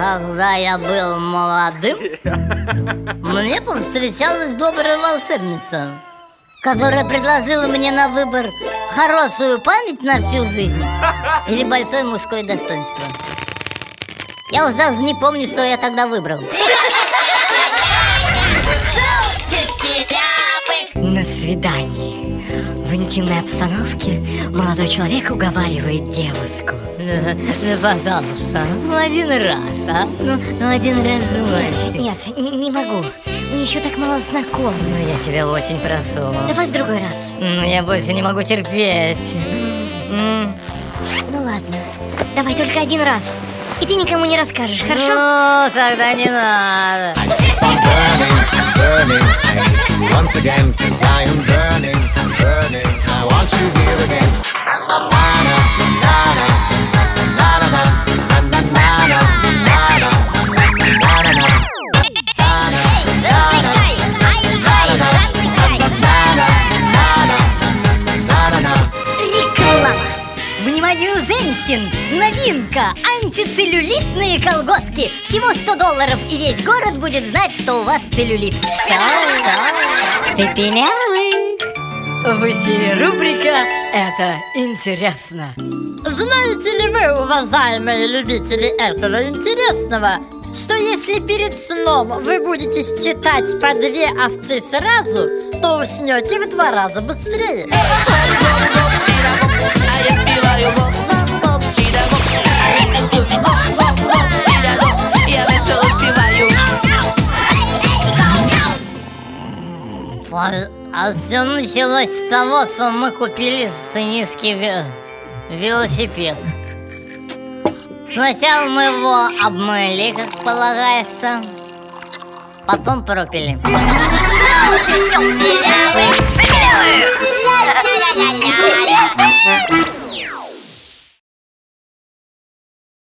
когда я был молодым, мне повстречалась добрая волшебница, которая предложила мне на выбор хорошую память на всю жизнь или большое мужское достоинство. Я уж даже не помню, что я тогда выбрал. На свидании в интимной обстановке молодой человек уговаривает девушку. Пожалуйста, один раз, а? Ну, ну один раз, Мальчик. Нет, не, не могу. Мы еще так мало знакомы. Ну, я тебя очень прошу. Давай в другой раз. Ну, я больше не могу терпеть. М. Ну ладно. Давай только один раз. И ты никому не расскажешь, хорошо? Ну, тогда не надо. burning once again cause I am burning, burning Вниманию, женщин! Новинка! Антицеллюлитные колготки! Всего 100 долларов, и весь город будет знать, что у вас целлюлит. Все, все. Цепелявый. В эфире рубрика «Это интересно». Знаете ли вы, уважаемые любители этого интересного, что если перед сном вы будете считать по две овцы сразу, то уснете в два раза быстрее? А все началось с того, что мы купили сценистский ве- велосипед. Сначала мы его обмыли, как полагается, потом пропили.